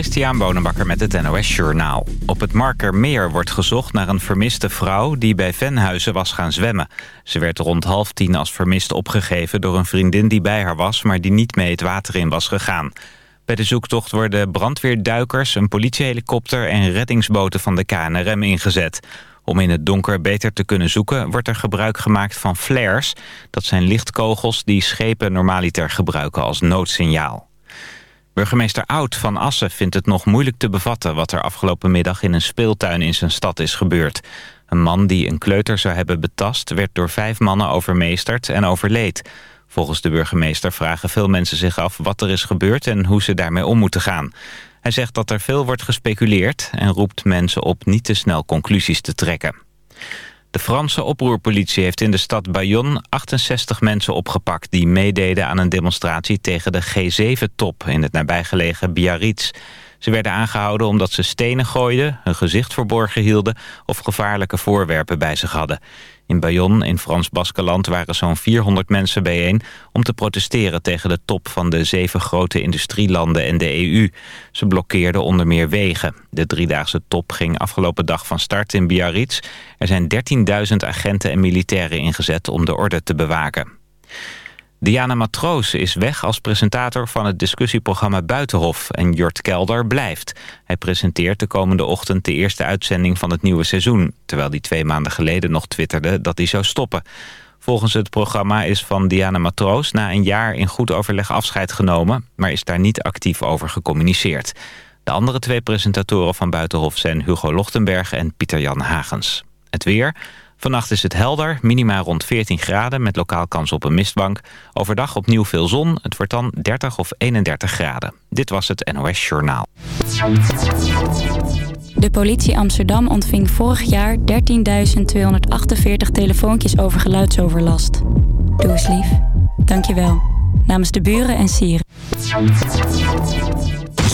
Christian Bonenbakker met het NOS Journaal. Op het Markermeer wordt gezocht naar een vermiste vrouw... die bij Venhuizen was gaan zwemmen. Ze werd rond half tien als vermist opgegeven... door een vriendin die bij haar was... maar die niet mee het water in was gegaan. Bij de zoektocht worden brandweerduikers, een politiehelikopter... en reddingsboten van de KNRM ingezet. Om in het donker beter te kunnen zoeken... wordt er gebruik gemaakt van flares. Dat zijn lichtkogels die schepen normaliter gebruiken als noodsignaal. Burgemeester Oud van Assen vindt het nog moeilijk te bevatten... wat er afgelopen middag in een speeltuin in zijn stad is gebeurd. Een man die een kleuter zou hebben betast... werd door vijf mannen overmeesterd en overleed. Volgens de burgemeester vragen veel mensen zich af wat er is gebeurd... en hoe ze daarmee om moeten gaan. Hij zegt dat er veel wordt gespeculeerd... en roept mensen op niet te snel conclusies te trekken. De Franse oproerpolitie heeft in de stad Bayonne 68 mensen opgepakt... die meededen aan een demonstratie tegen de G7-top in het nabijgelegen Biarritz. Ze werden aangehouden omdat ze stenen gooiden, hun gezicht verborgen hielden... of gevaarlijke voorwerpen bij zich hadden. In Bayonne, in Frans-Baskeland, waren zo'n 400 mensen bijeen... om te protesteren tegen de top van de zeven grote industrielanden en de EU. Ze blokkeerden onder meer wegen. De driedaagse top ging afgelopen dag van start in Biarritz. Er zijn 13.000 agenten en militairen ingezet om de orde te bewaken. Diana Matroos is weg als presentator van het discussieprogramma Buitenhof en Jort Kelder blijft. Hij presenteert de komende ochtend de eerste uitzending van het nieuwe seizoen, terwijl hij twee maanden geleden nog twitterde dat hij zou stoppen. Volgens het programma is van Diana Matroos na een jaar in goed overleg afscheid genomen, maar is daar niet actief over gecommuniceerd. De andere twee presentatoren van Buitenhof zijn Hugo Lochtenberg en Pieter-Jan Hagens. Het weer... Vannacht is het helder, minima rond 14 graden met lokaal kans op een mistbank. Overdag opnieuw veel zon, het wordt dan 30 of 31 graden. Dit was het NOS Journaal. De politie Amsterdam ontving vorig jaar 13.248 telefoontjes over geluidsoverlast. Doe eens lief. Dank je wel. Namens de buren en sieren.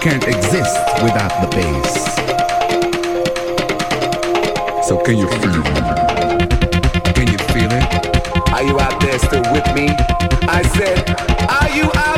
can't exist without the bass. So can you feel it? Can you feel it? Are you out there still with me? I said, are you out?